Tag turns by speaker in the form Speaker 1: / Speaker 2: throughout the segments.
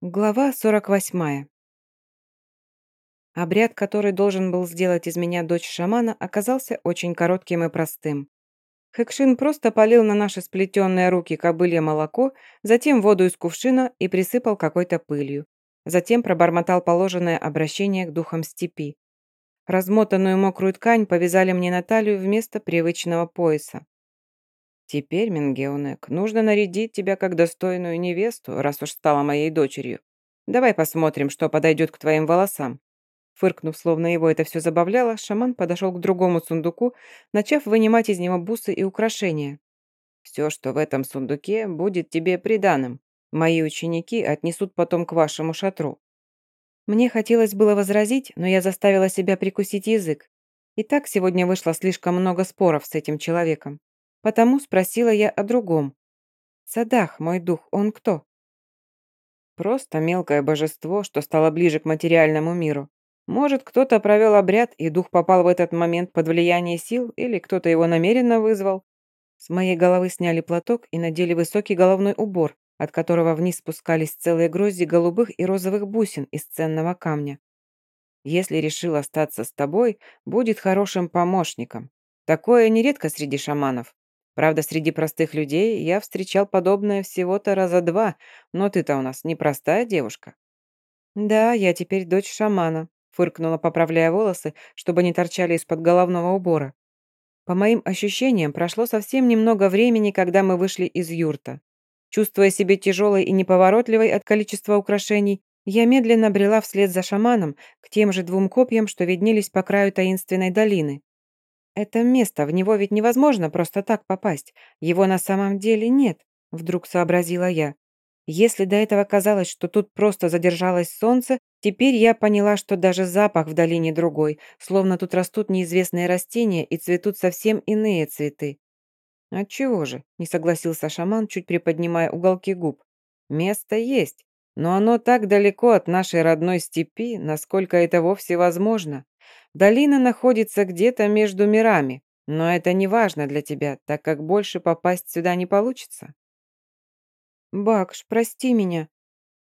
Speaker 1: Глава 48. Обряд, который должен был сделать из меня дочь шамана, оказался очень коротким и простым. Хэкшин просто полил на наши сплетенные руки кобылье молоко, затем воду из кувшина и присыпал какой-то пылью. Затем пробормотал положенное обращение к духам степи. Размотанную мокрую ткань повязали мне на талию вместо привычного пояса. Теперь, Мингеунек, нужно нарядить тебя как достойную невесту, раз уж стала моей дочерью. Давай посмотрим, что подойдет к твоим волосам». Фыркнув, словно его это все забавляло, шаман подошел к другому сундуку, начав вынимать из него бусы и украшения. «Все, что в этом сундуке, будет тебе приданым. Мои ученики отнесут потом к вашему шатру». Мне хотелось было возразить, но я заставила себя прикусить язык. И так сегодня вышло слишком много споров с этим человеком. Потому спросила я о другом. «Садах, мой дух, он кто?» «Просто мелкое божество, что стало ближе к материальному миру. Может, кто-то провел обряд, и дух попал в этот момент под влияние сил, или кто-то его намеренно вызвал. С моей головы сняли платок и надели высокий головной убор, от которого вниз спускались целые грозди голубых и розовых бусин из ценного камня. Если решил остаться с тобой, будет хорошим помощником. Такое нередко среди шаманов. Правда, среди простых людей я встречал подобное всего-то раза два, но ты-то у нас непростая девушка». «Да, я теперь дочь шамана», — фыркнула, поправляя волосы, чтобы не торчали из-под головного убора. По моим ощущениям, прошло совсем немного времени, когда мы вышли из юрта. Чувствуя себя тяжелой и неповоротливой от количества украшений, я медленно брела вслед за шаманом к тем же двум копьям, что виднелись по краю таинственной долины. «Это место, в него ведь невозможно просто так попасть. Его на самом деле нет», — вдруг сообразила я. Если до этого казалось, что тут просто задержалось солнце, теперь я поняла, что даже запах в долине другой, словно тут растут неизвестные растения и цветут совсем иные цветы. «Отчего же?» – не согласился шаман, чуть приподнимая уголки губ. «Место есть, но оно так далеко от нашей родной степи, насколько это вовсе возможно. Долина находится где-то между мирами, но это не важно для тебя, так как больше попасть сюда не получится. Бакш, прости меня.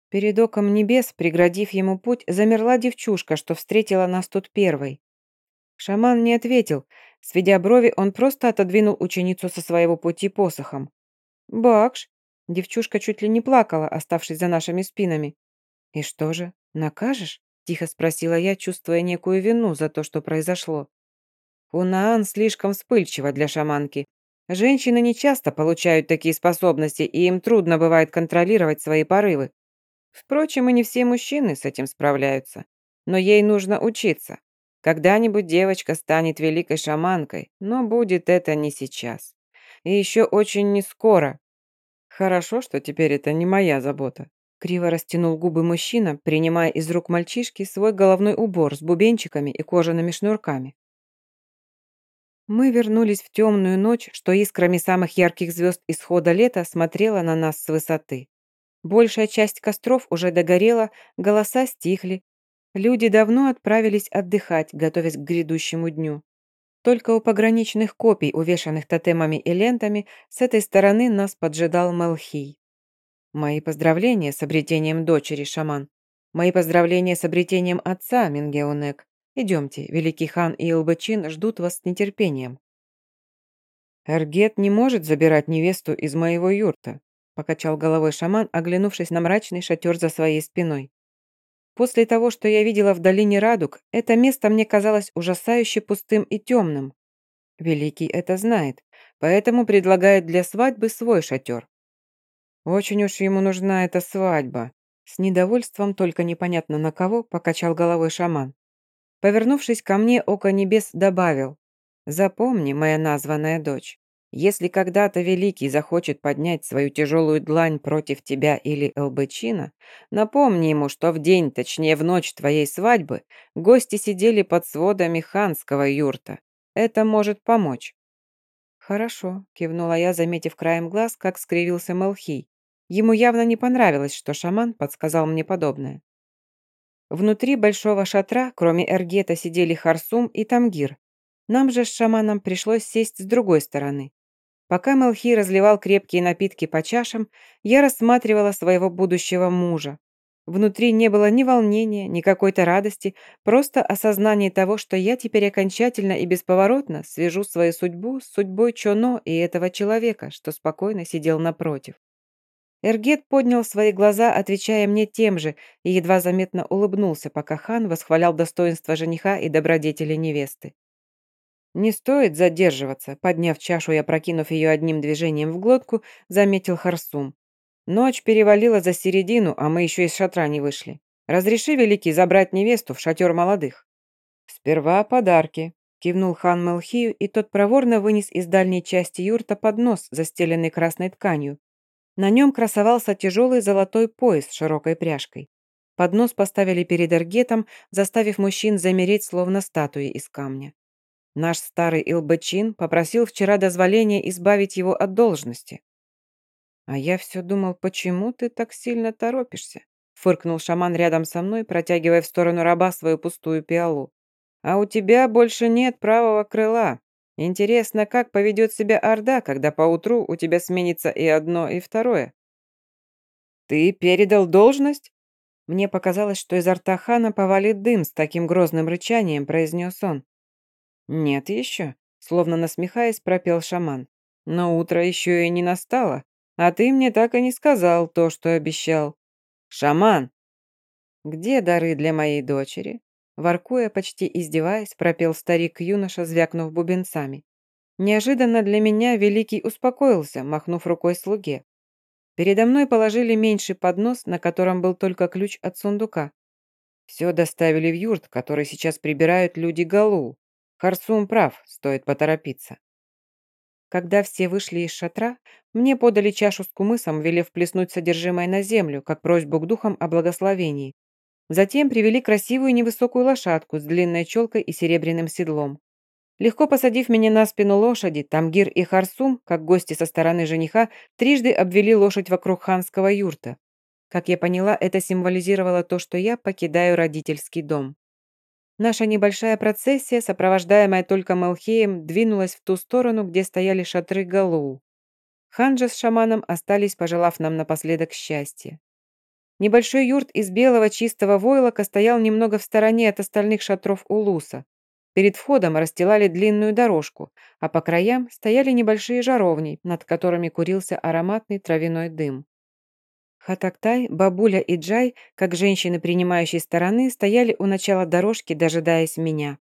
Speaker 1: Перед оком небес, преградив ему путь, замерла девчушка, что встретила нас тут первой. Шаман не ответил. Сведя брови, он просто отодвинул ученицу со своего пути посохом. «Бакш!» Девчушка чуть ли не плакала, оставшись за нашими спинами. «И что же, накажешь?» Тихо спросила я, чувствуя некую вину за то, что произошло. Унаан слишком вспыльчива для шаманки. Женщины не часто получают такие способности, и им трудно бывает контролировать свои порывы. Впрочем, и не все мужчины с этим справляются. Но ей нужно учиться. Когда-нибудь девочка станет великой шаманкой, но будет это не сейчас. И еще очень не скоро. Хорошо, что теперь это не моя забота. Криво растянул губы мужчина, принимая из рук мальчишки свой головной убор с бубенчиками и кожаными шнурками. Мы вернулись в темную ночь, что искрами самых ярких звезд исхода лета смотрела на нас с высоты. Большая часть костров уже догорела, голоса стихли. Люди давно отправились отдыхать, готовясь к грядущему дню. Только у пограничных копий, увешанных тотемами и лентами, с этой стороны нас поджидал Мелхий. Мои поздравления с обретением дочери, шаман. Мои поздравления с обретением отца, Мингеонек. Идемте, великий хан и Илбачин ждут вас с нетерпением. Эргет не может забирать невесту из моего юрта, покачал головой шаман, оглянувшись на мрачный шатер за своей спиной. После того, что я видела в долине Радуг, это место мне казалось ужасающе пустым и темным. Великий это знает, поэтому предлагает для свадьбы свой шатер. Очень уж ему нужна эта свадьба. С недовольством, только непонятно на кого, покачал головой шаман. Повернувшись ко мне, Око Небес добавил. «Запомни, моя названная дочь, если когда-то Великий захочет поднять свою тяжелую длань против тебя или Элбычина, напомни ему, что в день, точнее в ночь твоей свадьбы, гости сидели под сводами ханского юрта. Это может помочь». «Хорошо», — кивнула я, заметив краем глаз, как скривился Мелхий. Ему явно не понравилось, что шаман подсказал мне подобное. Внутри большого шатра, кроме Эргета, сидели Харсум и Тамгир. Нам же с шаманом пришлось сесть с другой стороны. Пока Мелхи разливал крепкие напитки по чашам, я рассматривала своего будущего мужа. Внутри не было ни волнения, ни какой-то радости, просто осознание того, что я теперь окончательно и бесповоротно свяжу свою судьбу с судьбой Чоно и этого человека, что спокойно сидел напротив. Эргет поднял свои глаза, отвечая мне тем же, и едва заметно улыбнулся, пока хан восхвалял достоинство жениха и добродетели невесты. «Не стоит задерживаться», — подняв чашу и опрокинув ее одним движением в глотку, заметил Харсум. Ночь перевалила за середину, а мы еще из шатра не вышли. Разреши, Великий, забрать невесту в шатер молодых. Сперва подарки, кивнул хан Мелхию, и тот проворно вынес из дальней части юрта поднос, застеленный красной тканью. На нем красовался тяжелый золотой пояс с широкой пряжкой. Поднос поставили перед Эргетом, заставив мужчин замереть, словно статуи из камня. Наш старый Илбачин попросил вчера дозволения избавить его от должности. «А я все думал, почему ты так сильно торопишься?» Фыркнул шаман рядом со мной, протягивая в сторону раба свою пустую пиалу. «А у тебя больше нет правого крыла. Интересно, как поведет себя Орда, когда поутру у тебя сменится и одно, и второе?» «Ты передал должность?» Мне показалось, что изо рта хана повалит дым с таким грозным рычанием, произнес он. «Нет еще», словно насмехаясь, пропел шаман. «Но утро еще и не настало. А ты мне так и не сказал то, что обещал. Шаман!» «Где дары для моей дочери?» Воркуя, почти издеваясь, пропел старик-юноша, звякнув бубенцами. Неожиданно для меня Великий успокоился, махнув рукой слуге. Передо мной положили меньший поднос, на котором был только ключ от сундука. Все доставили в юрт, который сейчас прибирают люди Галу. Харсум прав, стоит поторопиться. Когда все вышли из шатра, мне подали чашу с кумысом, велев плеснуть содержимое на землю, как просьбу к духам о благословении. Затем привели красивую невысокую лошадку с длинной челкой и серебряным седлом. Легко посадив меня на спину лошади, Тамгир и Харсум, как гости со стороны жениха, трижды обвели лошадь вокруг ханского юрта. Как я поняла, это символизировало то, что я покидаю родительский дом. Наша небольшая процессия, сопровождаемая только Малхеем, двинулась в ту сторону, где стояли шатры Галоу. Ханжа с шаманом остались, пожелав нам напоследок счастья. Небольшой юрт из белого чистого войлока стоял немного в стороне от остальных шатров Улуса. Перед входом расстилали длинную дорожку, а по краям стояли небольшие жаровни, над которыми курился ароматный травяной дым. Хатактай, бабуля и Джай, как женщины принимающей стороны, стояли у начала дорожки, дожидаясь меня.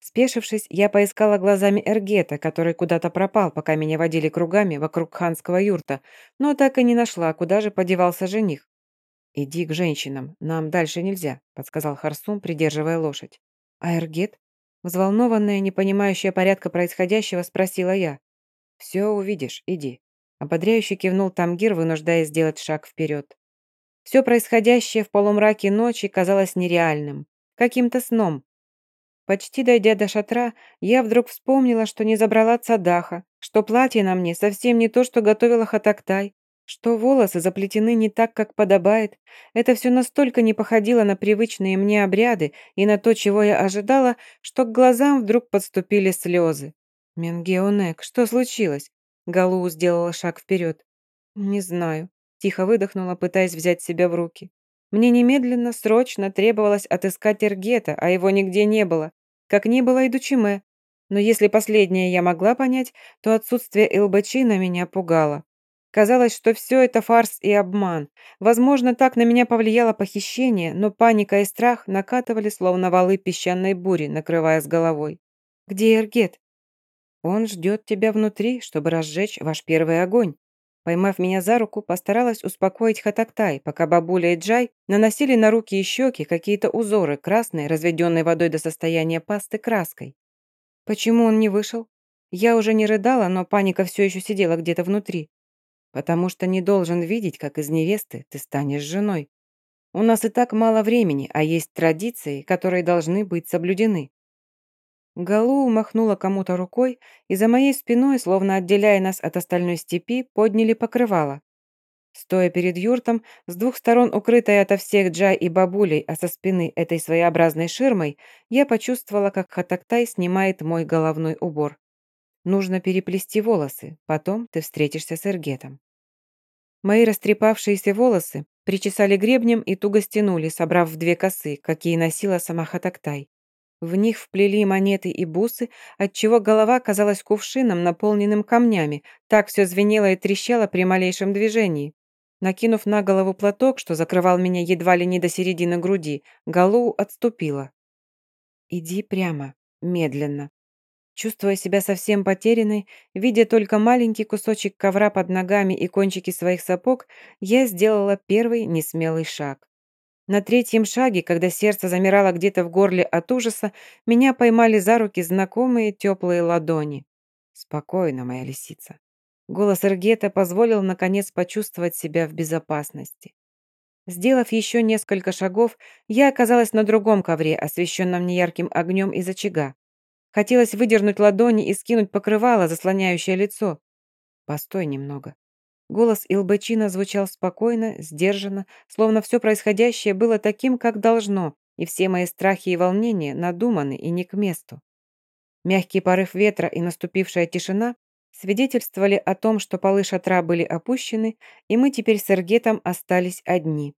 Speaker 1: Спешившись, я поискала глазами Эргета, который куда-то пропал, пока меня водили кругами вокруг ханского юрта, но так и не нашла, куда же подевался жених. «Иди к женщинам, нам дальше нельзя», — подсказал Харсум, придерживая лошадь. «А Эргет?» Взволнованная, не понимающая порядка происходящего, спросила я. «Все увидишь, иди». Ободряюще кивнул Тамгир, вынуждая сделать шаг вперед. Все происходящее в полумраке ночи казалось нереальным, каким-то сном. Почти дойдя до шатра, я вдруг вспомнила, что не забрала цадаха, что платье на мне совсем не то, что готовила Хатактай, что волосы заплетены не так, как подобает. Это все настолько не походило на привычные мне обряды и на то, чего я ожидала, что к глазам вдруг подступили слезы. «Менгеонек, что случилось?» Галу сделала шаг вперед. «Не знаю», – тихо выдохнула, пытаясь взять себя в руки. Мне немедленно, срочно требовалось отыскать Эргета, а его нигде не было, как не было и Дучиме. Но если последнее я могла понять, то отсутствие Элбачина меня пугало. Казалось, что все это фарс и обман. Возможно, так на меня повлияло похищение, но паника и страх накатывали, словно валы песчаной бури, накрывая с головой. «Где Эргет?» Он ждет тебя внутри, чтобы разжечь ваш первый огонь. Поймав меня за руку, постаралась успокоить Хатактай, пока бабуля и Джай наносили на руки и щеки какие-то узоры красной, разведенной водой до состояния пасты краской. Почему он не вышел? Я уже не рыдала, но паника все еще сидела где-то внутри. Потому что не должен видеть, как из невесты ты станешь женой. У нас и так мало времени, а есть традиции, которые должны быть соблюдены. Галу махнула кому-то рукой, и за моей спиной, словно отделяя нас от остальной степи, подняли покрывало. Стоя перед юртом, с двух сторон укрытая ото всех Джай и бабулей, а со спины этой своеобразной ширмой, я почувствовала, как Хатактай снимает мой головной убор. Нужно переплести волосы, потом ты встретишься с Эргетом. Мои растрепавшиеся волосы Причесали гребнем и туго стянули, собрав в две косы, какие носила сама Хатактай. В них вплели монеты и бусы, отчего голова казалась кувшином, наполненным камнями. Так все звенело и трещало при малейшем движении. Накинув на голову платок, что закрывал меня едва ли не до середины груди, Галу отступила. «Иди прямо, медленно». Чувствуя себя совсем потерянной, видя только маленький кусочек ковра под ногами и кончики своих сапог, я сделала первый несмелый шаг. На третьем шаге, когда сердце замирало где-то в горле от ужаса, меня поймали за руки знакомые теплые ладони. «Спокойно, моя лисица». Голос Эргета позволил, наконец, почувствовать себя в безопасности. Сделав еще несколько шагов, я оказалась на другом ковре, освещенном неярким огнем из очага. Хотелось выдернуть ладони и скинуть покрывало, заслоняющее лицо. «Постой немного», Голос Илбачина звучал спокойно, сдержанно, словно все происходящее было таким, как должно, и все мои страхи и волнения надуманы и не к месту. Мягкий порыв ветра и наступившая тишина свидетельствовали о том, что полы шатра были опущены, и мы теперь с Эргетом остались одни.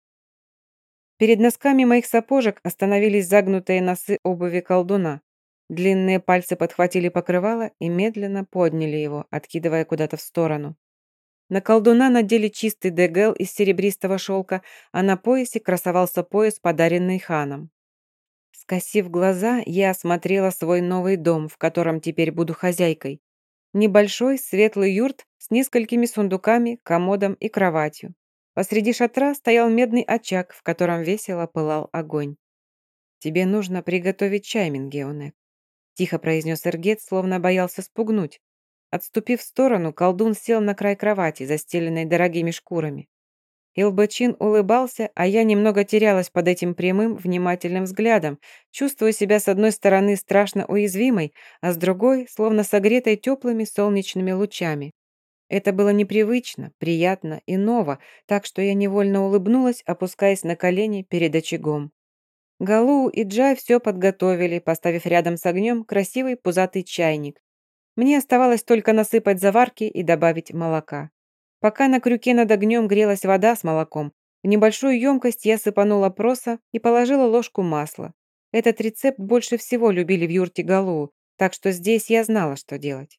Speaker 1: Перед носками моих сапожек остановились загнутые носы обуви колдуна. Длинные пальцы подхватили покрывало и медленно подняли его, откидывая куда-то в сторону. На колдуна надели чистый дегел из серебристого шелка, а на поясе красовался пояс, подаренный ханом. Скосив глаза, я осмотрела свой новый дом, в котором теперь буду хозяйкой. Небольшой светлый юрт с несколькими сундуками, комодом и кроватью. Посреди шатра стоял медный очаг, в котором весело пылал огонь. «Тебе нужно приготовить чай, Мингеонек», – тихо произнес Эргет, словно боялся спугнуть. Отступив в сторону, колдун сел на край кровати, застеленной дорогими шкурами. Илбачин улыбался, а я немного терялась под этим прямым, внимательным взглядом, чувствуя себя с одной стороны страшно уязвимой, а с другой, словно согретой теплыми солнечными лучами. Это было непривычно, приятно и ново, так что я невольно улыбнулась, опускаясь на колени перед очагом. Галу и Джай все подготовили, поставив рядом с огнем красивый пузатый чайник. Мне оставалось только насыпать заварки и добавить молока. Пока на крюке над огнем грелась вода с молоком, в небольшую емкость я сыпанула проса и положила ложку масла. Этот рецепт больше всего любили в юрте Галу, так что здесь я знала, что делать.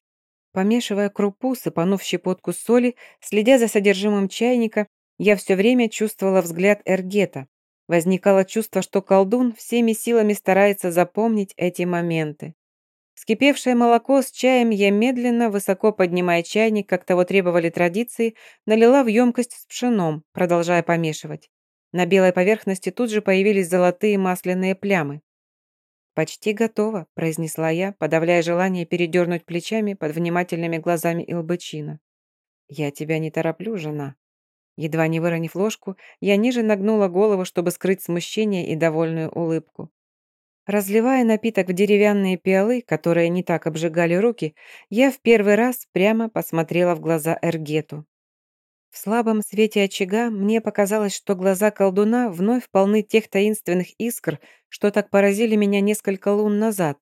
Speaker 1: Помешивая крупу, сыпанув щепотку соли, следя за содержимым чайника, я все время чувствовала взгляд Эргета. Возникало чувство, что колдун всеми силами старается запомнить эти моменты. Скипевшее молоко с чаем я медленно, высоко поднимая чайник, как того требовали традиции, налила в емкость с пшеном, продолжая помешивать. На белой поверхности тут же появились золотые масляные плямы. «Почти готово», – произнесла я, подавляя желание передернуть плечами под внимательными глазами Илбычина. «Я тебя не тороплю, жена». Едва не выронив ложку, я ниже нагнула голову, чтобы скрыть смущение и довольную улыбку. Разливая напиток в деревянные пиалы, которые не так обжигали руки, я в первый раз прямо посмотрела в глаза Эргету. В слабом свете очага мне показалось, что глаза колдуна вновь полны тех таинственных искр, что так поразили меня несколько лун назад.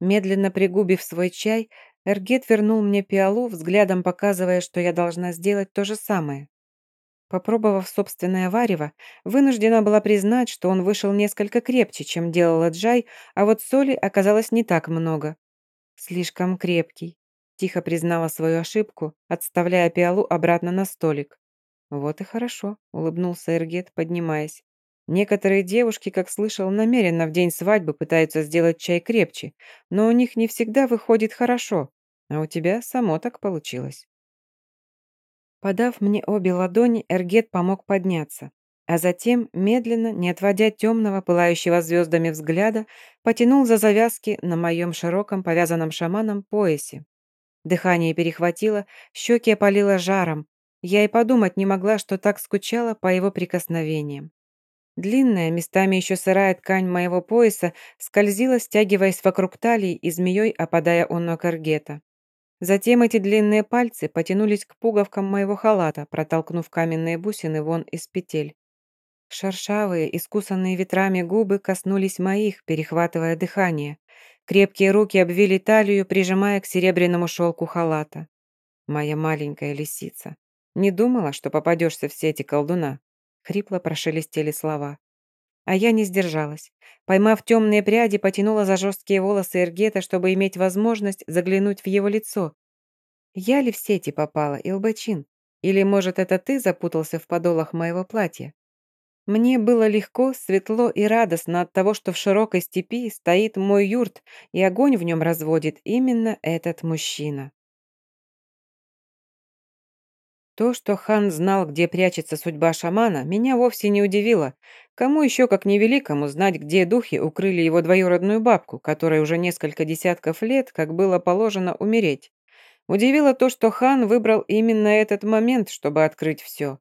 Speaker 1: Медленно пригубив свой чай, Эргет вернул мне пиалу, взглядом показывая, что я должна сделать то же самое. Попробовав собственное варево, вынуждена была признать, что он вышел несколько крепче, чем делала Джай, а вот соли оказалось не так много. «Слишком крепкий», – тихо признала свою ошибку, отставляя пиалу обратно на столик. «Вот и хорошо», – улыбнулся Эргет, поднимаясь. «Некоторые девушки, как слышал, намеренно в день свадьбы пытаются сделать чай крепче, но у них не всегда выходит хорошо, а у тебя само так получилось». Подав мне обе ладони, Эргет помог подняться, а затем, медленно, не отводя темного, пылающего звездами взгляда, потянул за завязки на моем широком, повязанном шаманом поясе. Дыхание перехватило, щеки опалило жаром. Я и подумать не могла, что так скучала по его прикосновениям. Длинная, местами еще сырая ткань моего пояса скользила, стягиваясь вокруг талии и змеей опадая у ног Эргета. Затем эти длинные пальцы потянулись к пуговкам моего халата, протолкнув каменные бусины вон из петель. Шершавые, искусанные ветрами губы коснулись моих, перехватывая дыхание. Крепкие руки обвили талию, прижимая к серебряному шелку халата. Моя маленькая лисица. Не думала, что попадешься в сети колдуна. хрипло прошелестели слова. А я не сдержалась. Поймав темные пряди, потянула за жесткие волосы Эргета, чтобы иметь возможность заглянуть в его лицо. Я ли в сети попала, Илбачин? Или, может, это ты запутался в подолах моего платья? Мне было легко, светло и радостно от того, что в широкой степи стоит мой юрт, и огонь в нем разводит именно этот мужчина. То, что хан знал, где прячется судьба шамана, меня вовсе не удивило. Кому еще, как невеликому, знать, где духи укрыли его двоюродную бабку, которой уже несколько десятков лет, как было положено, умереть. Удивило то, что хан выбрал именно этот момент, чтобы открыть все.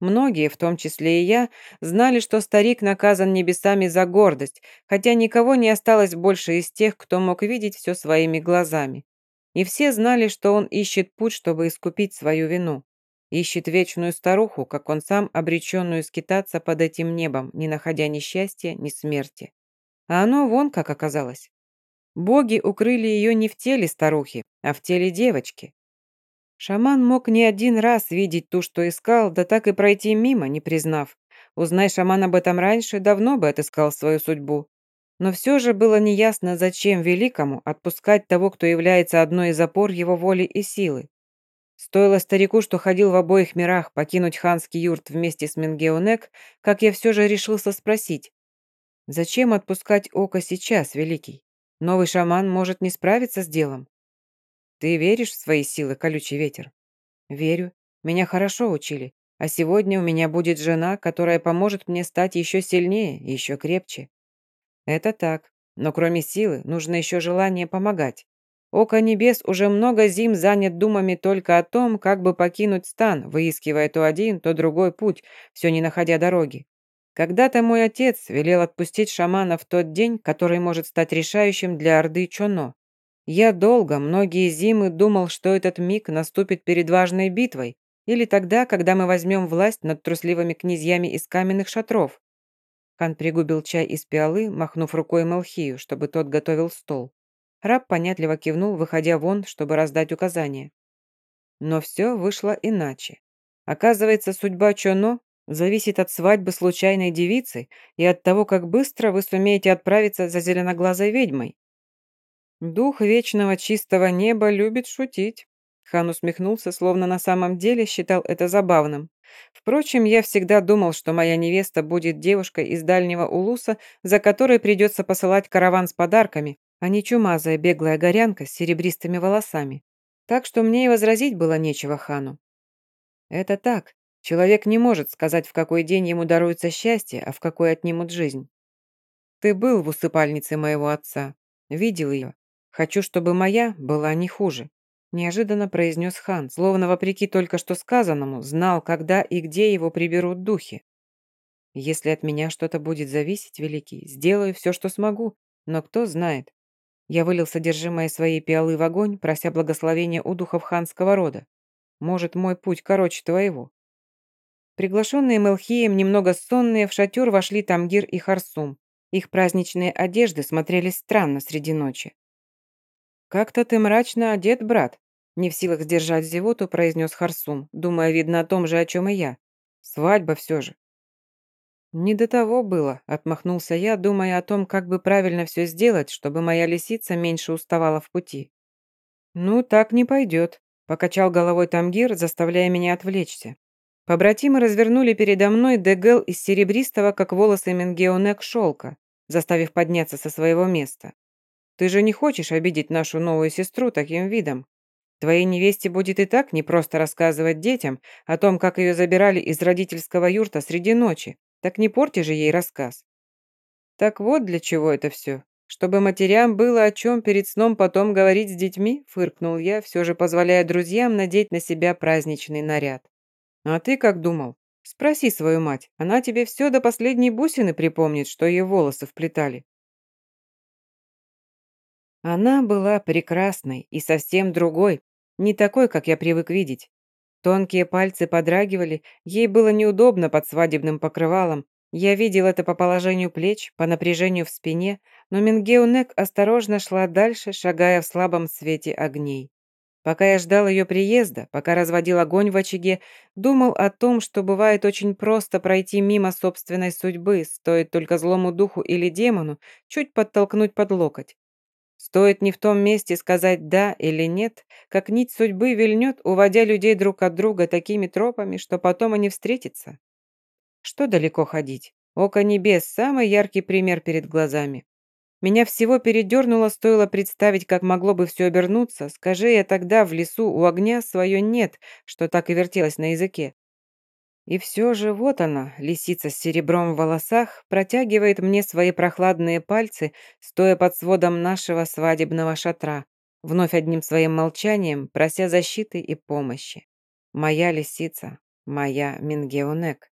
Speaker 1: Многие, в том числе и я, знали, что старик наказан небесами за гордость, хотя никого не осталось больше из тех, кто мог видеть все своими глазами. И все знали, что он ищет путь, чтобы искупить свою вину. Ищет вечную старуху, как он сам, обреченную скитаться под этим небом, не находя ни счастья, ни смерти. А оно вон как оказалось. Боги укрыли ее не в теле старухи, а в теле девочки. Шаман мог не один раз видеть ту, что искал, да так и пройти мимо, не признав. Узнай шаман об этом раньше, давно бы отыскал свою судьбу. Но все же было неясно, зачем великому отпускать того, кто является одной из опор его воли и силы. Стоило старику, что ходил в обоих мирах, покинуть ханский юрт вместе с Мингеонек, как я все же решился спросить. «Зачем отпускать Око сейчас, Великий? Новый шаман может не справиться с делом». «Ты веришь в свои силы, колючий ветер?» «Верю. Меня хорошо учили. А сегодня у меня будет жена, которая поможет мне стать еще сильнее, еще крепче». «Это так. Но кроме силы, нужно еще желание помогать. Око небес уже много зим занят думами только о том, как бы покинуть стан, выискивая то один, то другой путь, все не находя дороги. Когда-то мой отец велел отпустить шамана в тот день, который может стать решающим для Орды Чоно. Я долго, многие зимы думал, что этот миг наступит перед важной битвой, или тогда, когда мы возьмем власть над трусливыми князьями из каменных шатров. Хан пригубил чай из пиалы, махнув рукой Малхию, чтобы тот готовил стол. Раб понятливо кивнул, выходя вон, чтобы раздать указания. Но все вышло иначе. Оказывается, судьба Чоно зависит от свадьбы случайной девицы и от того, как быстро вы сумеете отправиться за зеленоглазой ведьмой. Дух вечного чистого неба любит шутить. Хан усмехнулся, словно на самом деле считал это забавным. Впрочем, я всегда думал, что моя невеста будет девушкой из дальнего улуса, за которой придется посылать караван с подарками, а не чумазая беглая горянка с серебристыми волосами. Так что мне и возразить было нечего хану. Это так. Человек не может сказать, в какой день ему даруется счастье, а в какой отнимут жизнь. Ты был в усыпальнице моего отца. Видел ее. Хочу, чтобы моя была не хуже. Неожиданно произнес хан, словно вопреки только что сказанному, знал, когда и где его приберут духи. Если от меня что-то будет зависеть, Великий, сделаю все, что смогу, но кто знает, я вылил содержимое своей пиалы в огонь, прося благословения у духов ханского рода. Может, мой путь короче твоего. Приглашенные Мелхием, немного сонные, в шатер вошли Тамгир и Харсум. Их праздничные одежды смотрелись странно среди ночи. «Как-то ты мрачно одет, брат», — не в силах сдержать зевоту, произнес Харсум, думая, видно, о том же, о чем и я. «Свадьба все же». «Не до того было», — отмахнулся я, думая о том, как бы правильно все сделать, чтобы моя лисица меньше уставала в пути. «Ну, так не пойдет», — покачал головой Тамгир, заставляя меня отвлечься. Побратимы развернули передо мной дегел из серебристого, как волосы Менгеонек, шелка, заставив подняться со своего места. «Ты же не хочешь обидеть нашу новую сестру таким видом? Твоей невесте будет и так непросто рассказывать детям о том, как ее забирали из родительского юрта среди ночи, так не порти же ей рассказ. Так вот для чего это все. Чтобы матерям было о чем перед сном потом говорить с детьми, фыркнул я, все же позволяя друзьям надеть на себя праздничный наряд. А ты как думал? Спроси свою мать, она тебе все до последней бусины припомнит, что ее волосы вплетали. Она была прекрасной и совсем другой, не такой, как я привык видеть. Тонкие пальцы подрагивали, ей было неудобно под свадебным покрывалом. Я видел это по положению плеч, по напряжению в спине, но Мингеунек осторожно шла дальше, шагая в слабом свете огней. Пока я ждал ее приезда, пока разводил огонь в очаге, думал о том, что бывает очень просто пройти мимо собственной судьбы, стоит только злому духу или демону чуть подтолкнуть под локоть. Стоит не в том месте сказать «да» или «нет», как нить судьбы вильнет, уводя людей друг от друга такими тропами, что потом они встретятся. Что далеко ходить? Око небес – самый яркий пример перед глазами. Меня всего передернуло, стоило представить, как могло бы все обернуться. Скажи я тогда в лесу у огня свое «нет», что так и вертелось на языке. И все же вот она, лисица с серебром в волосах, протягивает мне свои прохладные пальцы, стоя под сводом нашего свадебного шатра, вновь одним своим молчанием, прося защиты и помощи. Моя лисица, моя Мингеонек.